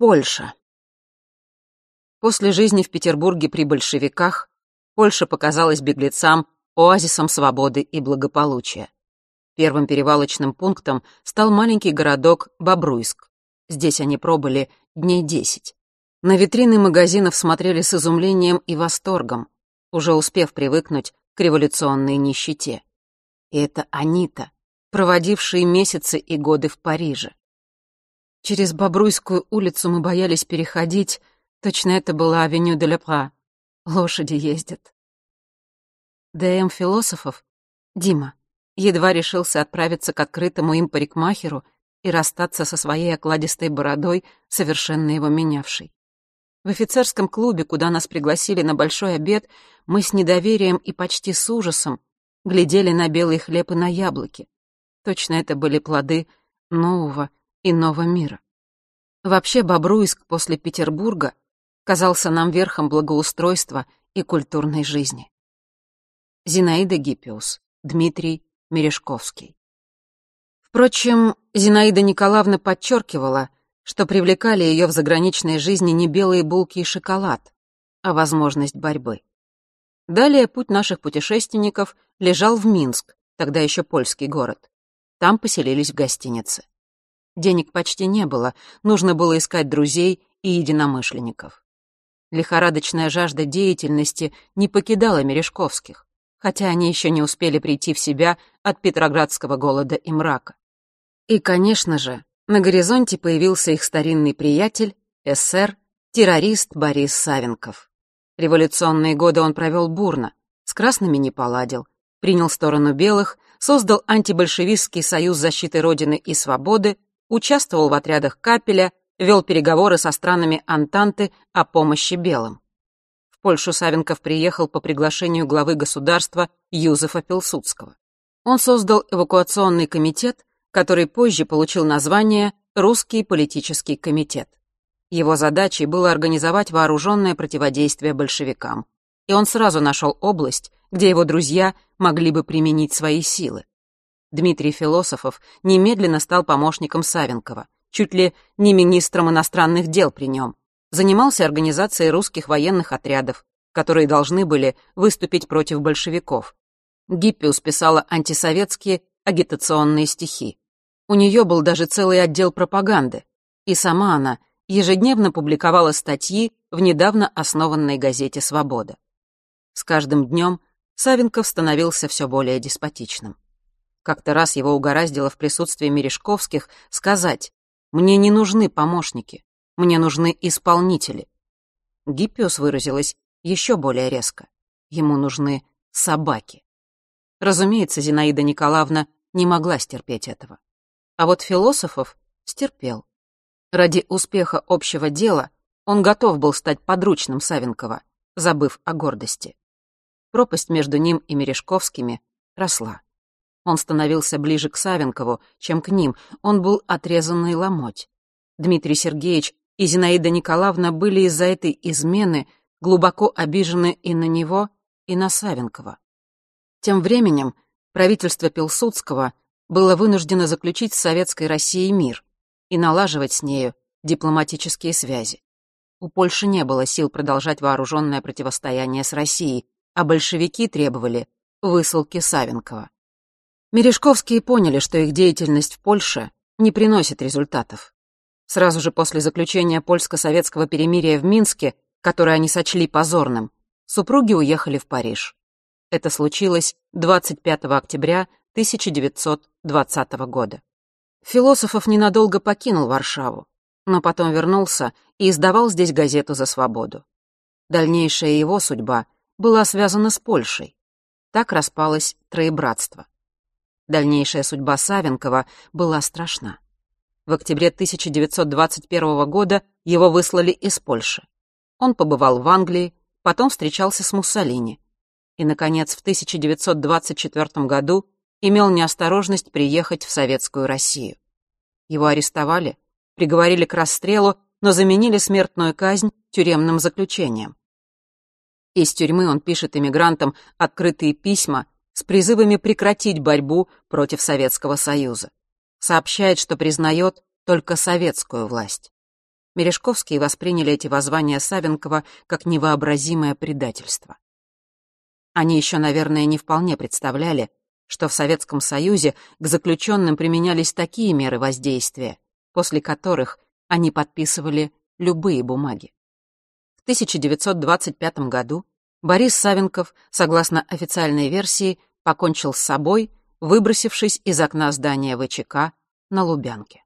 Польша. После жизни в Петербурге при большевиках Польша показалась беглецам оазисом свободы и благополучия. Первым перевалочным пунктом стал маленький городок Бобруйск. Здесь они пробыли дней десять. На витрины магазинов смотрели с изумлением и восторгом, уже успев привыкнуть к революционной нищете. И это они-то, проводившие месяцы и годы в Париже. Через Бобруйскую улицу мы боялись переходить, точно это была авеню де Лепра. Лошади ездят. ДМ философов, Дима, едва решился отправиться к открытому им парикмахеру и расстаться со своей окладистой бородой, совершенно его менявшей. В офицерском клубе, куда нас пригласили на большой обед, мы с недоверием и почти с ужасом глядели на белый хлеб и на яблоки. Точно это были плоды нового, иного мира. Вообще Бобруйск после Петербурга казался нам верхом благоустройства и культурной жизни. Зинаида Гиппиус, Дмитрий Мережковский. Впрочем, Зинаида Николаевна подчеркивала, что привлекали ее в заграничной жизни не белые булки и шоколад, а возможность борьбы. Далее путь наших путешественников лежал в Минск, тогда еще польский город. Там поселились в гостинице. Денег почти не было, нужно было искать друзей и единомышленников. Лихорадочная жажда деятельности не покидала Мережковских, хотя они еще не успели прийти в себя от петроградского голода и мрака. И, конечно же, на горизонте появился их старинный приятель, эсер, террорист Борис Савенков. Революционные годы он провел бурно, с красными не поладил, принял сторону белых, создал антибольшевистский союз защиты Родины и Свободы, участвовал в отрядах Капеля, вел переговоры со странами Антанты о помощи белым. В Польшу Савенков приехал по приглашению главы государства Юзефа Пилсудского. Он создал эвакуационный комитет, который позже получил название «Русский политический комитет». Его задачей было организовать вооруженное противодействие большевикам, и он сразу нашел область, где его друзья могли бы применить свои силы. Дмитрий Философов немедленно стал помощником Савенкова, чуть ли не министром иностранных дел при нем. Занимался организацией русских военных отрядов, которые должны были выступить против большевиков. Гиппиус писала антисоветские агитационные стихи. У нее был даже целый отдел пропаганды, и сама она ежедневно публиковала статьи в недавно основанной газете «Свобода». С каждым днем Савенков становился все более деспотичным. Как-то раз его угораздило в присутствии Мережковских сказать «Мне не нужны помощники, мне нужны исполнители». Гиппиус выразилась еще более резко. Ему нужны собаки. Разумеется, Зинаида Николаевна не могла стерпеть этого. А вот философов стерпел. Ради успеха общего дела он готов был стать подручным Савенкова, забыв о гордости. Пропасть между ним и Мережковскими росла. Он становился ближе к Савенкову, чем к ним. Он был отрезанный ломоть. Дмитрий Сергеевич и Зинаида Николаевна были из-за этой измены глубоко обижены и на него, и на Савенкова. Тем временем правительство Пилсудского было вынуждено заключить с Советской Россией мир и налаживать с нею дипломатические связи. У Польши не было сил продолжать вооруженное противостояние с Россией, а большевики требовали высылки Савенкова. Мережковские поняли, что их деятельность в Польше не приносит результатов. Сразу же после заключения польско-советского перемирия в Минске, которое они сочли позорным, супруги уехали в Париж. Это случилось 25 октября 1920 года. Философов ненадолго покинул Варшаву, но потом вернулся и издавал здесь газету «За свободу». Дальнейшая его судьба была связана с Польшей. Так распалось Троебратство. Дальнейшая судьба Савенкова была страшна. В октябре 1921 года его выслали из Польши. Он побывал в Англии, потом встречался с Муссолини. И, наконец, в 1924 году имел неосторожность приехать в Советскую Россию. Его арестовали, приговорили к расстрелу, но заменили смертную казнь тюремным заключением. Из тюрьмы он пишет эмигрантам открытые письма с призывами прекратить борьбу против Советского Союза. Сообщает, что признает только советскую власть. Мережковские восприняли эти воззвания Савенкова как невообразимое предательство. Они еще, наверное, не вполне представляли, что в Советском Союзе к заключенным применялись такие меры воздействия, после которых они подписывали любые бумаги. В 1925 году Борис Савенков, согласно официальной версии, покончил с собой, выбросившись из окна здания ВЧК на Лубянке.